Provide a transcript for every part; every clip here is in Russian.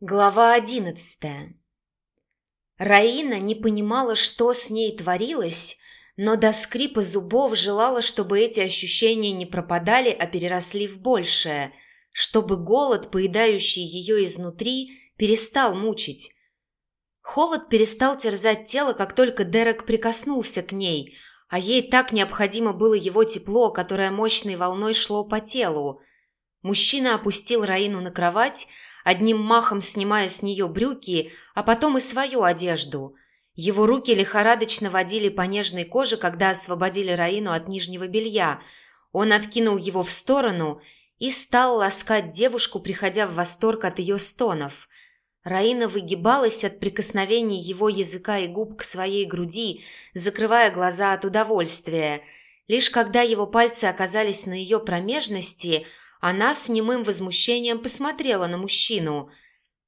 Глава одиннадцатая Раина не понимала, что с ней творилось, но до скрипа зубов желала, чтобы эти ощущения не пропадали, а переросли в большее, чтобы голод, поедающий ее изнутри, перестал мучить. Холод перестал терзать тело, как только Дерек прикоснулся к ней, а ей так необходимо было его тепло, которое мощной волной шло по телу. Мужчина опустил Раину на кровать, одним махом снимая с нее брюки, а потом и свою одежду. Его руки лихорадочно водили по нежной коже, когда освободили Раину от нижнего белья. Он откинул его в сторону и стал ласкать девушку, приходя в восторг от ее стонов. Раина выгибалась от прикосновений его языка и губ к своей груди, закрывая глаза от удовольствия. Лишь когда его пальцы оказались на ее промежности – она с немым возмущением посмотрела на мужчину.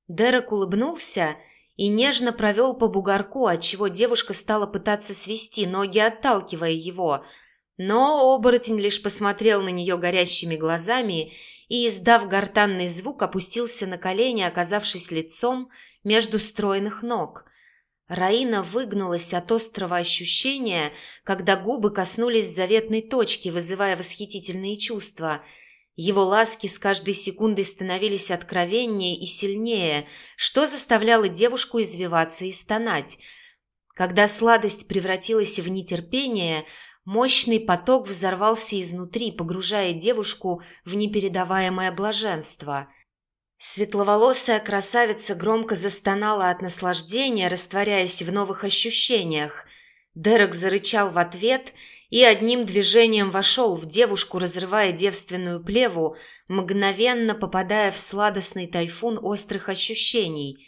Дерек улыбнулся и нежно провел по бугорку, отчего девушка стала пытаться свести ноги, отталкивая его. Но оборотень лишь посмотрел на нее горящими глазами и, издав гортанный звук, опустился на колени, оказавшись лицом между стройных ног. Раина выгнулась от острого ощущения, когда губы коснулись заветной точки, вызывая восхитительные чувства – его ласки с каждой секундой становились откровеннее и сильнее, что заставляло девушку извиваться и стонать. Когда сладость превратилась в нетерпение, мощный поток взорвался изнутри, погружая девушку в непередаваемое блаженство. Светловолосая красавица громко застонала от наслаждения, растворяясь в новых ощущениях. Дерек зарычал в ответ – и одним движением вошел в девушку, разрывая девственную плеву, мгновенно попадая в сладостный тайфун острых ощущений.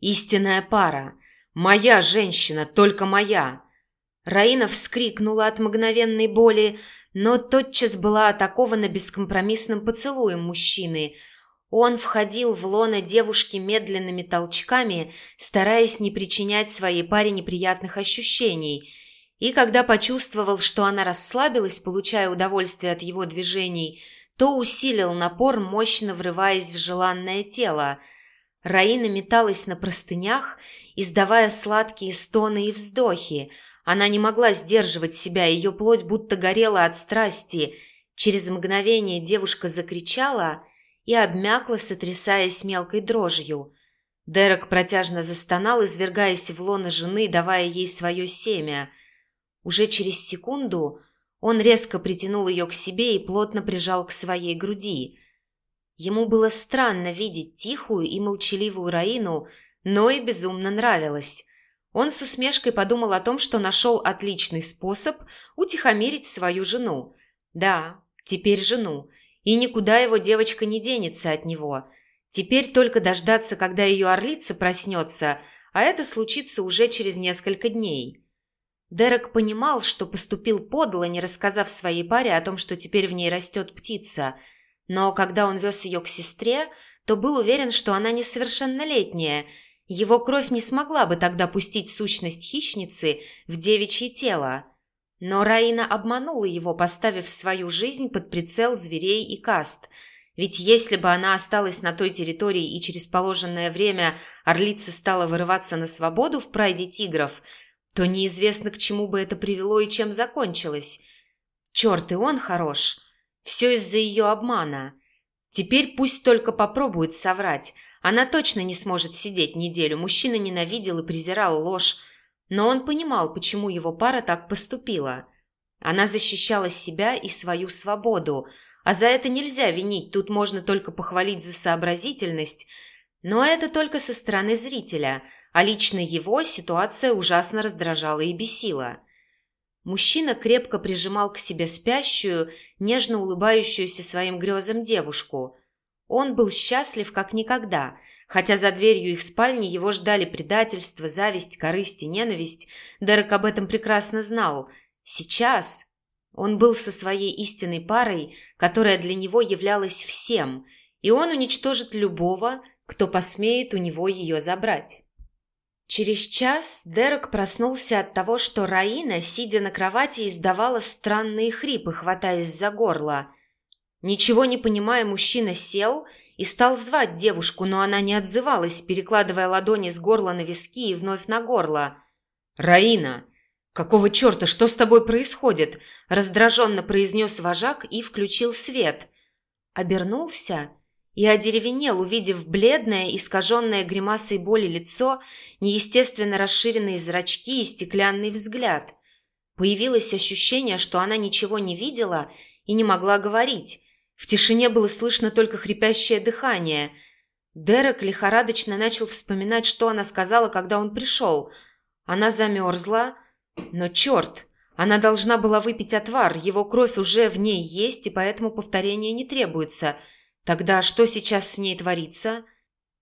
«Истинная пара! Моя женщина, только моя!» Раина вскрикнула от мгновенной боли, но тотчас была атакована бескомпромиссным поцелуем мужчины. Он входил в лоно девушки медленными толчками, стараясь не причинять своей паре неприятных ощущений – и когда почувствовал, что она расслабилась, получая удовольствие от его движений, то усилил напор, мощно врываясь в желанное тело. Раина металась на простынях, издавая сладкие стоны и вздохи. Она не могла сдерживать себя, ее плоть будто горела от страсти. Через мгновение девушка закричала и обмякла, сотрясаясь мелкой дрожью. Дерек протяжно застонал, извергаясь в лоно жены, давая ей свое семя – уже через секунду он резко притянул ее к себе и плотно прижал к своей груди. Ему было странно видеть тихую и молчаливую Раину, но и безумно нравилось. Он с усмешкой подумал о том, что нашел отличный способ утихомирить свою жену. Да, теперь жену. И никуда его девочка не денется от него. Теперь только дождаться, когда ее орлица проснется, а это случится уже через несколько дней. Дерек понимал, что поступил подло, не рассказав своей паре о том, что теперь в ней растет птица. Но когда он вез ее к сестре, то был уверен, что она несовершеннолетняя. Его кровь не смогла бы тогда пустить сущность хищницы в девичье тело. Но Раина обманула его, поставив свою жизнь под прицел зверей и каст. Ведь если бы она осталась на той территории и через положенное время орлица стала вырываться на свободу в прайде тигров – то неизвестно, к чему бы это привело и чем закончилось. Черт, и он хорош. Все из-за ее обмана. Теперь пусть только попробует соврать. Она точно не сможет сидеть неделю. Мужчина ненавидел и презирал ложь. Но он понимал, почему его пара так поступила. Она защищала себя и свою свободу. А за это нельзя винить, тут можно только похвалить за сообразительность. Но это только со стороны зрителя – а лично его ситуация ужасно раздражала и бесила. Мужчина крепко прижимал к себе спящую, нежно улыбающуюся своим грезам девушку. Он был счастлив как никогда, хотя за дверью их спальни его ждали предательство, зависть, корысть и ненависть. Дерек об этом прекрасно знал. Сейчас он был со своей истинной парой, которая для него являлась всем, и он уничтожит любого, кто посмеет у него ее забрать. Через час Дерек проснулся от того, что Раина, сидя на кровати, издавала странные хрипы, хватаясь за горло. Ничего не понимая, мужчина сел и стал звать девушку, но она не отзывалась, перекладывая ладони с горла на виски и вновь на горло. «Раина! Какого черта? Что с тобой происходит?» – раздраженно произнес вожак и включил свет. Обернулся и одеревенел, увидев бледное, искаженное гримасой боли лицо, неестественно расширенные зрачки и стеклянный взгляд. Появилось ощущение, что она ничего не видела и не могла говорить. В тишине было слышно только хрипящее дыхание. Дерек лихорадочно начал вспоминать, что она сказала, когда он пришел. Она замерзла, но черт, она должна была выпить отвар, его кровь уже в ней есть, и поэтому повторения не требуется – Тогда что сейчас с ней творится?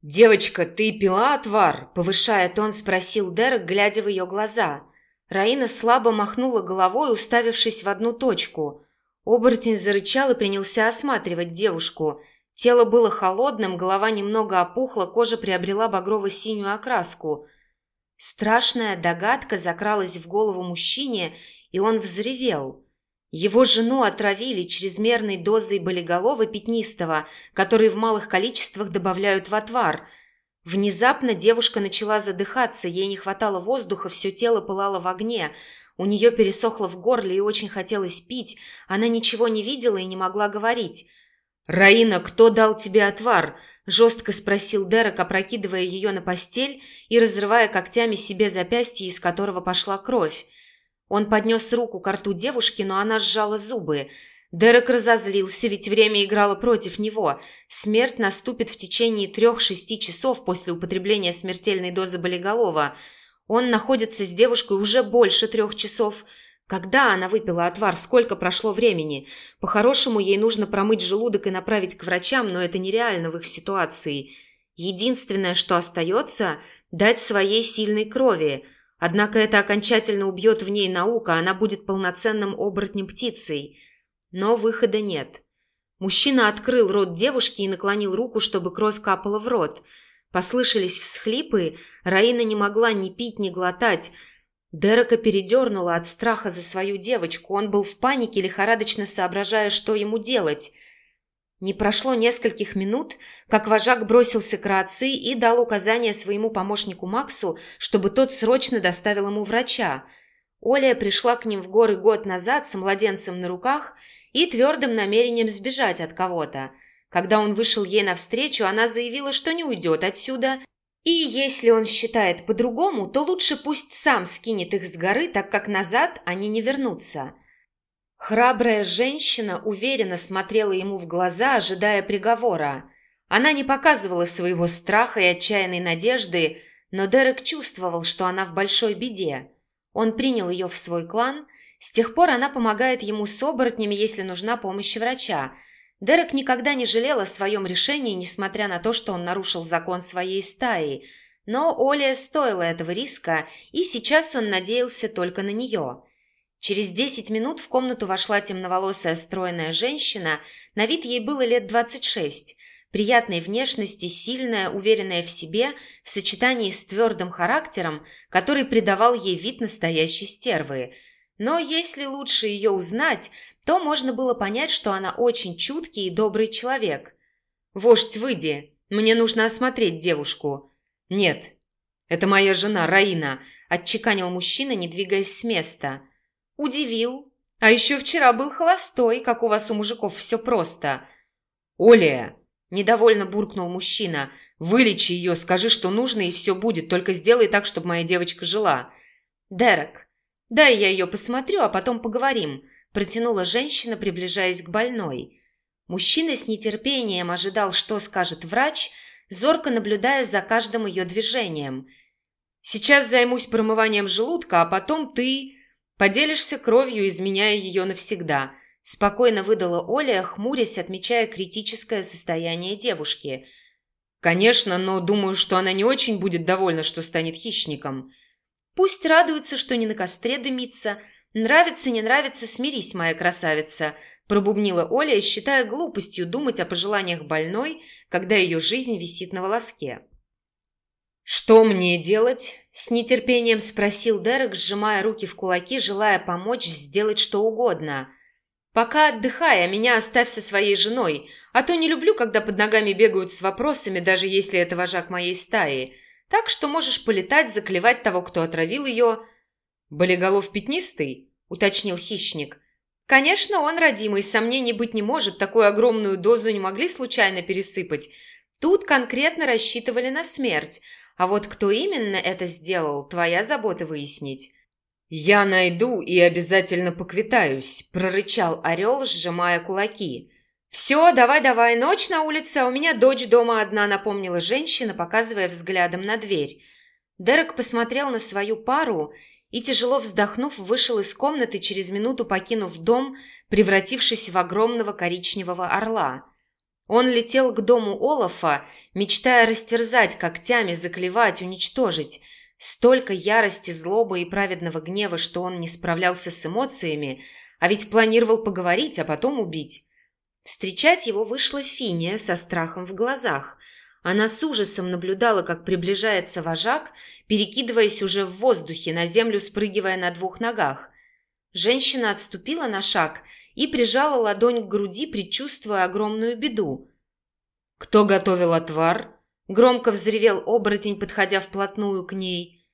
«Девочка, ты пила отвар?» – повышая тон, спросил Дерек, глядя в ее глаза. Раина слабо махнула головой, уставившись в одну точку. Оборотень зарычал и принялся осматривать девушку. Тело было холодным, голова немного опухла, кожа приобрела багрово-синюю окраску. Страшная догадка закралась в голову мужчине, и он взревел. Его жену отравили чрезмерной дозой болиголова пятнистого, который в малых количествах добавляют в отвар. Внезапно девушка начала задыхаться, ей не хватало воздуха, все тело пылало в огне. У нее пересохло в горле и очень хотелось пить. Она ничего не видела и не могла говорить. «Раина, кто дал тебе отвар?» – жестко спросил Дерек, опрокидывая ее на постель и разрывая когтями себе запястье, из которого пошла кровь. Он поднес руку к рту девушки, но она сжала зубы. Дерек разозлился, ведь время играло против него. Смерть наступит в течение трех-шести часов после употребления смертельной дозы болиголова. Он находится с девушкой уже больше трех часов. Когда она выпила отвар, сколько прошло времени? По-хорошему, ей нужно промыть желудок и направить к врачам, но это нереально в их ситуации. Единственное, что остается – дать своей сильной крови – Однако это окончательно убьет в ней наука, она будет полноценным оборотнем-птицей. Но выхода нет. Мужчина открыл рот девушки и наклонил руку, чтобы кровь капала в рот. Послышались всхлипы, Раина не могла ни пить, ни глотать. Дерека передернула от страха за свою девочку. Он был в панике, лихорадочно соображая, что ему делать – не прошло нескольких минут, как вожак бросился к рации и дал указание своему помощнику Максу, чтобы тот срочно доставил ему врача. Оля пришла к ним в горы год назад с младенцем на руках и твердым намерением сбежать от кого-то. Когда он вышел ей навстречу, она заявила, что не уйдет отсюда, и если он считает по-другому, то лучше пусть сам скинет их с горы, так как назад они не вернутся. Храбрая женщина уверенно смотрела ему в глаза, ожидая приговора. Она не показывала своего страха и отчаянной надежды, но Дерек чувствовал, что она в большой беде. Он принял ее в свой клан. С тех пор она помогает ему с оборотнями, если нужна помощь врача. Дерек никогда не жалел о своем решении, несмотря на то, что он нарушил закон своей стаи. Но Оля стоила этого риска, и сейчас он надеялся только на нее. Через десять минут в комнату вошла темноволосая стройная женщина, на вид ей было лет двадцать шесть, приятной внешности, сильная, уверенная в себе, в сочетании с твердым характером, который придавал ей вид настоящей стервы. Но если лучше ее узнать, то можно было понять, что она очень чуткий и добрый человек. «Вождь, выйди, мне нужно осмотреть девушку». «Нет, это моя жена Раина», – отчеканил мужчина, не двигаясь с места – Удивил. А еще вчера был холостой, как у вас у мужиков все просто. Оля, недовольно буркнул мужчина, вылечи ее, скажи, что нужно, и все будет, только сделай так, чтобы моя девочка жила. Дерек, дай я ее посмотрю, а потом поговорим, протянула женщина, приближаясь к больной. Мужчина с нетерпением ожидал, что скажет врач, зорко наблюдая за каждым ее движением. «Сейчас займусь промыванием желудка, а потом ты...» Поделишься кровью, изменяя ее навсегда», – спокойно выдала Оля, хмурясь, отмечая критическое состояние девушки. «Конечно, но думаю, что она не очень будет довольна, что станет хищником. Пусть радуется, что не на костре дымится. Нравится, не нравится, смирись, моя красавица», – пробубнила Оля, считая глупостью думать о пожеланиях больной, когда ее жизнь висит на волоске. «Что мне делать?» – с нетерпением спросил Дерек, сжимая руки в кулаки, желая помочь сделать что угодно. Пока отдыхай, а меня оставь со своей женой, а то не люблю, когда под ногами бегают с вопросами, даже если это вожак моей стаи. Так что можешь полетать, заклевать того, кто отравил ее». «Болиголов пятнистый?» – уточнил хищник. «Конечно, он родимый, сомнений быть не может, такую огромную дозу не могли случайно пересыпать. Тут конкретно рассчитывали на смерть, а вот кто именно это сделал, твоя забота выяснить». «Я найду и обязательно поквитаюсь», – прорычал орел, сжимая кулаки. «Все, давай-давай, ночь на улице, а у меня дочь дома одна», – напомнила женщина, показывая взглядом на дверь. Дерек посмотрел на свою пару и, тяжело вздохнув, вышел из комнаты, через минуту покинув дом, превратившись в огромного коричневого орла. Он летел к дому Олафа, мечтая растерзать когтями, заклевать, уничтожить – Столько ярости, злобы и праведного гнева, что он не справлялся с эмоциями, а ведь планировал поговорить, а потом убить. Встречать его вышла Финия со страхом в глазах. Она с ужасом наблюдала, как приближается вожак, перекидываясь уже в воздухе, на землю спрыгивая на двух ногах. Женщина отступила на шаг и прижала ладонь к груди, предчувствуя огромную беду. «Кто готовил отвар?» Громко взревел оборотень, подходя вплотную к ней.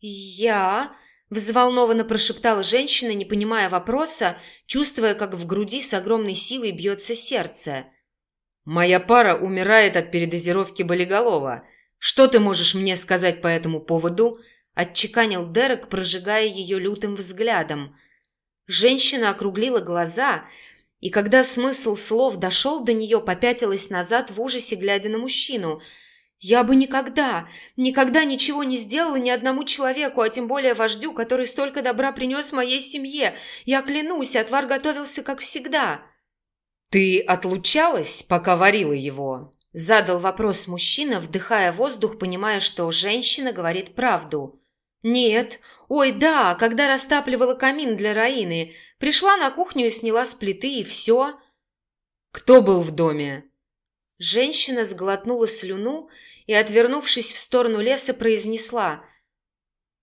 «Я?» – взволнованно прошептала женщина, не понимая вопроса, чувствуя, как в груди с огромной силой бьется сердце. «Моя пара умирает от передозировки болиголова. Что ты можешь мне сказать по этому поводу?» – отчеканил Дерек, прожигая ее лютым взглядом. Женщина округлила глаза, и когда смысл слов дошел до нее, попятилась назад в ужасе, глядя на мужчину – я бы никогда, никогда ничего не сделала ни одному человеку, а тем более вождю, который столько добра принес моей семье. Я клянусь, отвар готовился как всегда». «Ты отлучалась, пока варила его?» Задал вопрос мужчина, вдыхая воздух, понимая, что женщина говорит правду. «Нет. Ой, да, когда растапливала камин для Раины. Пришла на кухню и сняла с плиты, и все». «Кто был в доме?» Женщина сглотнула слюну и, отвернувшись в сторону леса, произнесла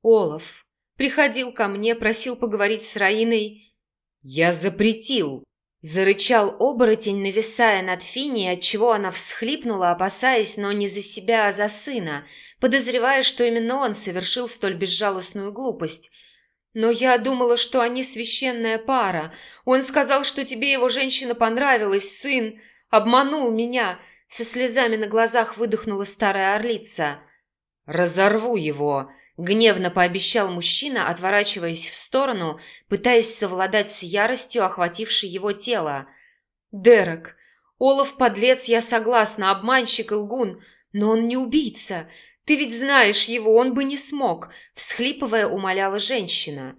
«Олаф приходил ко мне, просил поговорить с Раиной». «Я запретил!» Зарычал оборотень, нависая над Финей, отчего она всхлипнула, опасаясь, но не за себя, а за сына, подозревая, что именно он совершил столь безжалостную глупость. «Но я думала, что они священная пара. Он сказал, что тебе его женщина понравилась, сын. Обманул меня. Со слезами на глазах выдохнула старая орлица. «Разорву его!» — гневно пообещал мужчина, отворачиваясь в сторону, пытаясь совладать с яростью, охватившей его тело. «Дерек! Олаф подлец, я согласна, обманщик и лгун, но он не убийца. Ты ведь знаешь его, он бы не смог!» — всхлипывая, умоляла женщина.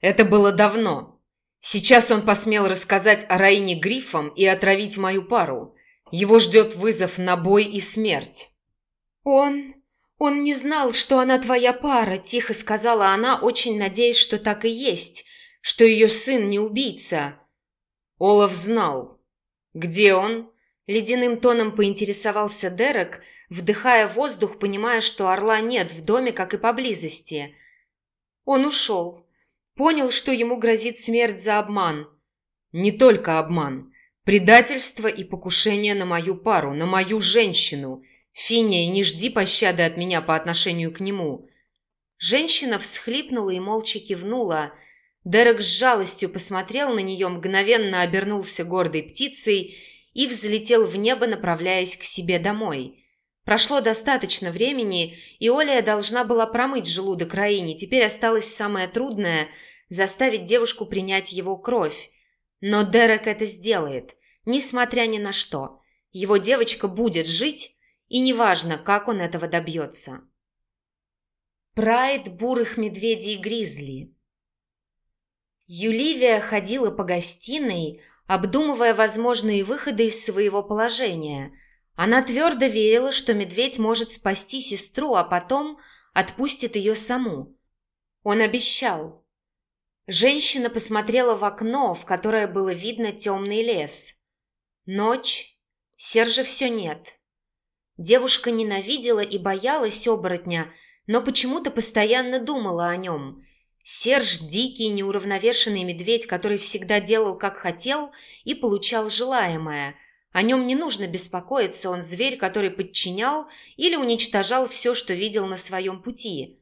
«Это было давно. Сейчас он посмел рассказать о Раине Грифом и отравить мою пару. Его ждет вызов на бой и смерть». «Он... он не знал, что она твоя пара», – тихо сказала она, очень надеясь, что так и есть, что ее сын не убийца. Олаф знал. «Где он?» – ледяным тоном поинтересовался Дерек, вдыхая воздух, понимая, что орла нет в доме, как и поблизости. Он ушел. Понял, что ему грозит смерть за обман. Не только обман. Предательство и покушение на мою пару, на мою женщину. Финия, не жди пощады от меня по отношению к нему». Женщина всхлипнула и молча кивнула. Дерек с жалостью посмотрел на нее, мгновенно обернулся гордой птицей и взлетел в небо, направляясь к себе домой. Прошло достаточно времени, и Оля должна была промыть желудок Раине. Теперь осталось самое трудное – заставить девушку принять его кровь. Но Дерек это сделает, несмотря ни на что. Его девочка будет жить, и неважно, как он этого добьется. Прайд бурых медведей гризли Юливия ходила по гостиной, обдумывая возможные выходы из своего положения. Она твердо верила, что медведь может спасти сестру, а потом отпустит ее саму. Он обещал. Женщина посмотрела в окно, в которое было видно темный лес. Ночь. Сержа все нет. Девушка ненавидела и боялась оборотня, но почему-то постоянно думала о нем. Серж – дикий, неуравновешенный медведь, который всегда делал, как хотел, и получал желаемое. О нем не нужно беспокоиться, он зверь, который подчинял или уничтожал все, что видел на своем пути.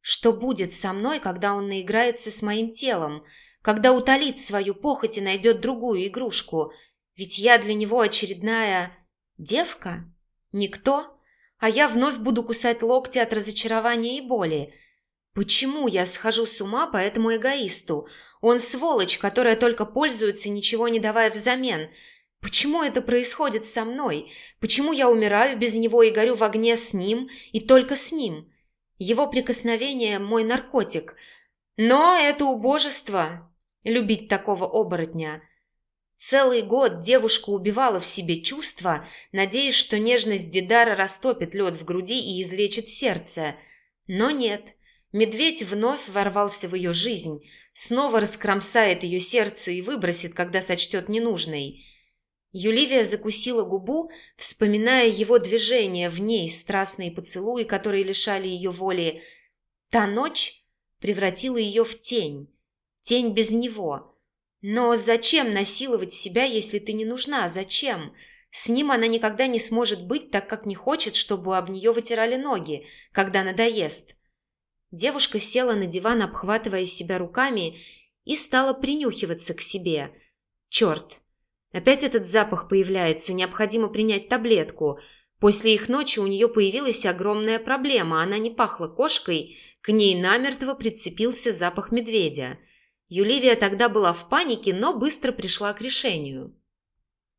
Что будет со мной, когда он наиграется с моим телом, когда утолит свою похоть и найдет другую игрушку? Ведь я для него очередная девка? Никто? А я вновь буду кусать локти от разочарования и боли – Почему я схожу с ума по этому эгоисту? Он сволочь, которая только пользуется, ничего не давая взамен. Почему это происходит со мной? Почему я умираю без него и горю в огне с ним, и только с ним? Его прикосновение – мой наркотик. Но это убожество – любить такого оборотня. Целый год девушка убивала в себе чувства, надеясь, что нежность Дидара растопит лед в груди и излечит сердце. Но нет – Медведь вновь ворвался в ее жизнь, снова раскромсает ее сердце и выбросит, когда сочтет ненужной. Юливия закусила губу, вспоминая его движения в ней, страстные поцелуи, которые лишали ее воли. Та ночь превратила ее в тень, тень без него. Но зачем насиловать себя, если ты не нужна? Зачем? С ним она никогда не сможет быть, так как не хочет, чтобы об нее вытирали ноги, когда надоест. Девушка села на диван, обхватывая себя руками, и стала принюхиваться к себе. Черт! Опять этот запах появляется, необходимо принять таблетку. После их ночи у нее появилась огромная проблема. Она не пахла кошкой, к ней намертво прицепился запах медведя. Юливия тогда была в панике, но быстро пришла к решению.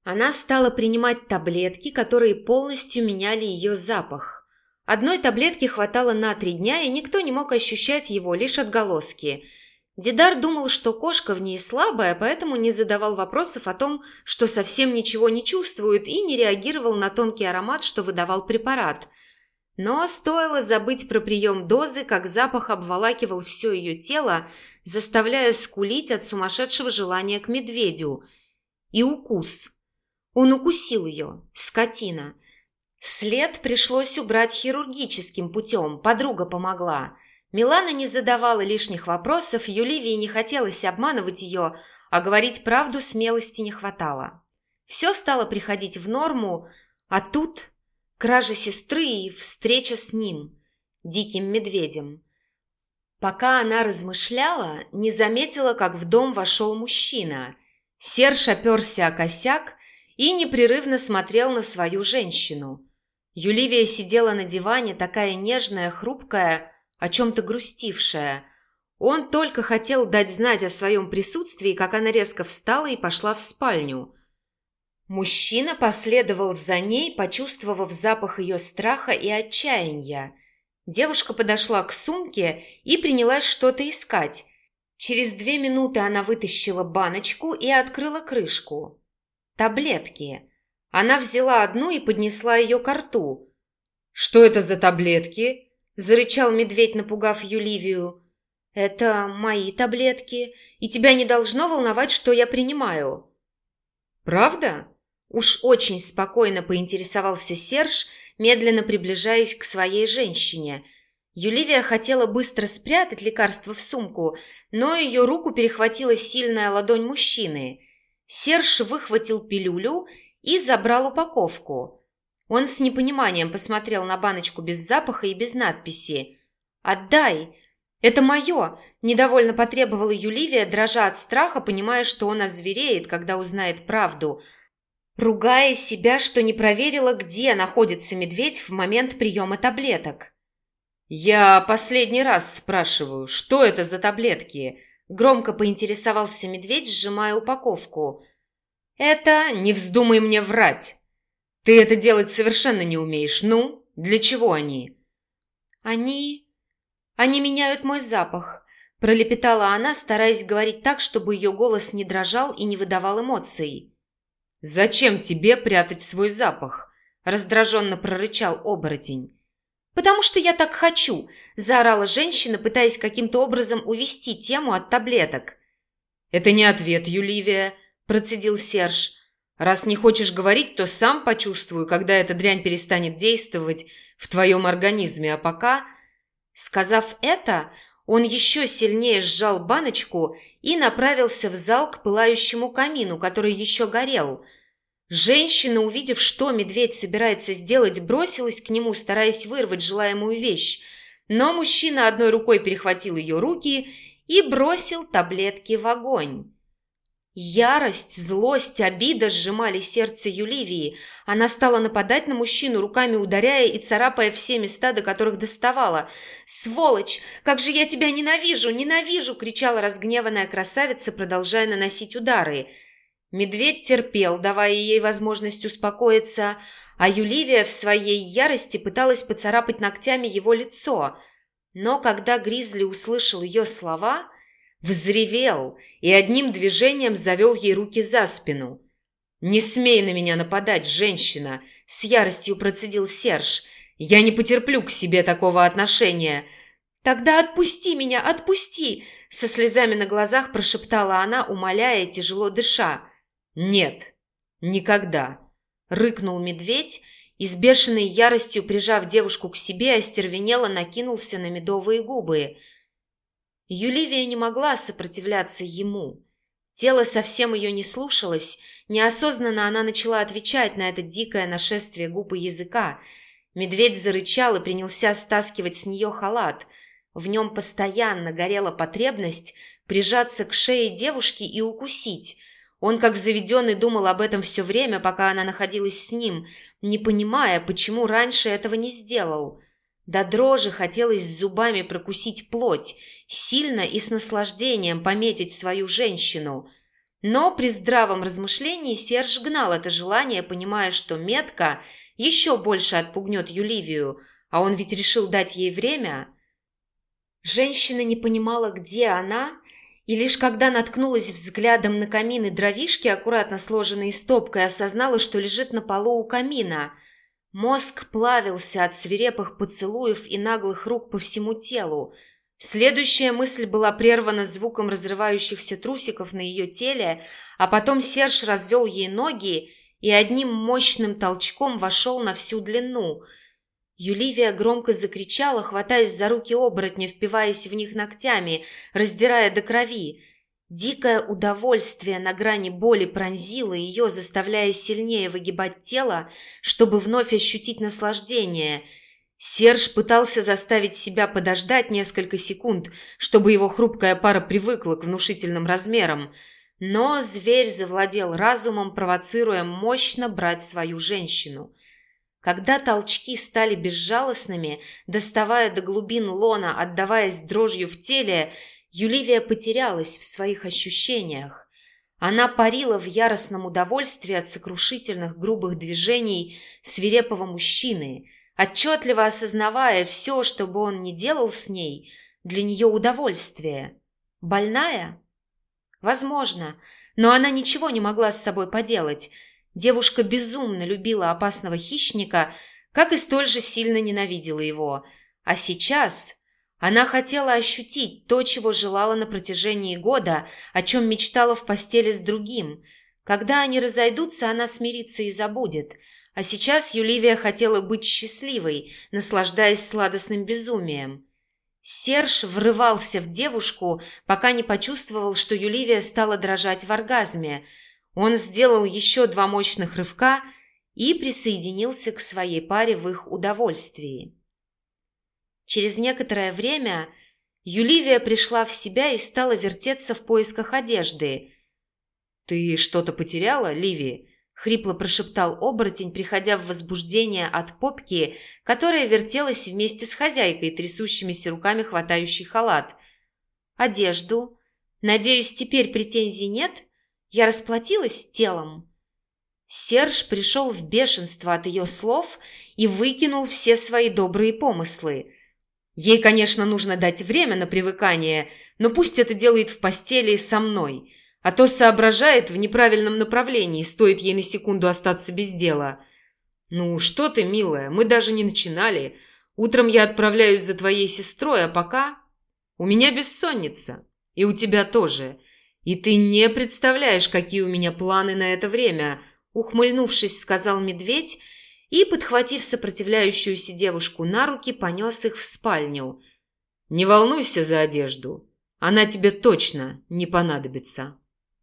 Она стала принимать таблетки, которые полностью меняли ее запах. Одной таблетки хватало на три дня, и никто не мог ощущать его, лишь отголоски. Дидар думал, что кошка в ней слабая, поэтому не задавал вопросов о том, что совсем ничего не чувствует, и не реагировал на тонкий аромат, что выдавал препарат. Но стоило забыть про прием дозы, как запах обволакивал все ее тело, заставляя скулить от сумасшедшего желания к медведю. И укус. Он укусил ее, скотина. След пришлось убрать хирургическим путем, подруга помогла. Милана не задавала лишних вопросов, Юливии не хотелось обманывать ее, а говорить правду смелости не хватало. Все стало приходить в норму, а тут кража сестры и встреча с ним, диким медведем. Пока она размышляла, не заметила, как в дом вошел мужчина. Серж оперся о косяк и непрерывно смотрел на свою женщину. Юливия сидела на диване, такая нежная, хрупкая, о чем-то грустившая. Он только хотел дать знать о своем присутствии, как она резко встала и пошла в спальню. Мужчина последовал за ней, почувствовав запах ее страха и отчаяния. Девушка подошла к сумке и принялась что-то искать. Через две минуты она вытащила баночку и открыла крышку. Таблетки. Она взяла одну и поднесла ее к рту. «Что это за таблетки?» – зарычал медведь, напугав Юливию. «Это мои таблетки, и тебя не должно волновать, что я принимаю». «Правда?» Уж очень спокойно поинтересовался Серж, медленно приближаясь к своей женщине. Юливия хотела быстро спрятать лекарство в сумку, но ее руку перехватила сильная ладонь мужчины. Серж выхватил пилюлю и забрал упаковку. Он с непониманием посмотрел на баночку без запаха и без надписи. «Отдай! Это мое!» – недовольно потребовала Юливия, дрожа от страха, понимая, что он озвереет, когда узнает правду, ругая себя, что не проверила, где находится медведь в момент приема таблеток. «Я последний раз спрашиваю, что это за таблетки?» Громко поинтересовался медведь, сжимая упаковку – «Это не вздумай мне врать. Ты это делать совершенно не умеешь. Ну, для чего они?» «Они... они меняют мой запах», – пролепетала она, стараясь говорить так, чтобы ее голос не дрожал и не выдавал эмоций. «Зачем тебе прятать свой запах?» – раздраженно прорычал оборотень. «Потому что я так хочу!» – заорала женщина, пытаясь каким-то образом увести тему от таблеток. «Это не ответ, Юливия!» – процедил Серж. «Раз не хочешь говорить, то сам почувствую, когда эта дрянь перестанет действовать в твоем организме, а пока...» Сказав это, Он еще сильнее сжал баночку и направился в зал к пылающему камину, который еще горел. Женщина, увидев, что медведь собирается сделать, бросилась к нему, стараясь вырвать желаемую вещь. Но мужчина одной рукой перехватил ее руки и бросил таблетки в огонь. Ярость, злость, обида сжимали сердце Юливии. Она стала нападать на мужчину, руками ударяя и царапая все места, до которых доставала. «Сволочь! Как же я тебя ненавижу! Ненавижу!» – кричала разгневанная красавица, продолжая наносить удары. Медведь терпел, давая ей возможность успокоиться, а Юливия в своей ярости пыталась поцарапать ногтями его лицо. Но когда Гризли услышал ее слова – Взревел и одним движением завел ей руки за спину. «Не смей на меня нападать, женщина!» – с яростью процедил Серж. «Я не потерплю к себе такого отношения!» «Тогда отпусти меня, отпусти!» – со слезами на глазах прошептала она, умоляя, тяжело дыша. «Нет, никогда!» – рыкнул медведь и с бешеной яростью, прижав девушку к себе, остервенело накинулся на медовые губы – Юливия не могла сопротивляться ему. Тело совсем ее не слушалось, неосознанно она начала отвечать на это дикое нашествие губ и языка. Медведь зарычал и принялся стаскивать с нее халат. В нем постоянно горела потребность прижаться к шее девушки и укусить. Он, как заведенный, думал об этом все время, пока она находилась с ним, не понимая, почему раньше этого не сделал. До дрожи хотелось зубами прокусить плоть, сильно и с наслаждением пометить свою женщину. Но при здравом размышлении Серж гнал это желание, понимая, что метка еще больше отпугнет Юливию, а он ведь решил дать ей время. Женщина не понимала, где она, и лишь когда наткнулась взглядом на камин и дровишки, аккуратно сложенные стопкой, осознала, что лежит на полу у камина – Мозг плавился от свирепых поцелуев и наглых рук по всему телу. Следующая мысль была прервана звуком разрывающихся трусиков на ее теле, а потом Серж развел ей ноги и одним мощным толчком вошел на всю длину. Юливия громко закричала, хватаясь за руки оборотня, впиваясь в них ногтями, раздирая до крови. Дикое удовольствие на грани боли пронзило ее, заставляя сильнее выгибать тело, чтобы вновь ощутить наслаждение. Серж пытался заставить себя подождать несколько секунд, чтобы его хрупкая пара привыкла к внушительным размерам, но зверь завладел разумом, провоцируя мощно брать свою женщину. Когда толчки стали безжалостными, доставая до глубин лона, отдаваясь дрожью в теле, Юливия потерялась в своих ощущениях. Она парила в яростном удовольствии от сокрушительных грубых движений свирепого мужчины, отчетливо осознавая все, что бы он ни делал с ней, для нее удовольствие. Больная? Возможно, но она ничего не могла с собой поделать. Девушка безумно любила опасного хищника, как и столь же сильно ненавидела его. А сейчас она хотела ощутить то, чего желала на протяжении года, о чем мечтала в постели с другим. Когда они разойдутся, она смирится и забудет. А сейчас Юливия хотела быть счастливой, наслаждаясь сладостным безумием. Серж врывался в девушку, пока не почувствовал, что Юливия стала дрожать в оргазме. Он сделал еще два мощных рывка и присоединился к своей паре в их удовольствии. Через некоторое время Юливия пришла в себя и стала вертеться в поисках одежды. «Ты что-то потеряла, Ливи?» — хрипло прошептал оборотень, приходя в возбуждение от попки, которая вертелась вместе с хозяйкой, трясущимися руками хватающий халат. «Одежду? Надеюсь, теперь претензий нет? Я расплатилась телом?» Серж пришел в бешенство от ее слов и выкинул все свои добрые помыслы. Ей, конечно, нужно дать время на привыкание, но пусть это делает в постели со мной, а то соображает в неправильном направлении, стоит ей на секунду остаться без дела. Ну, что ты, милая, мы даже не начинали. Утром я отправляюсь за твоей сестрой, а пока... У меня бессонница. И у тебя тоже. И ты не представляешь, какие у меня планы на это время, ухмыльнувшись, сказал медведь, и, подхватив сопротивляющуюся девушку на руки, понес их в спальню. Не волнуйся за одежду, она тебе точно не понадобится.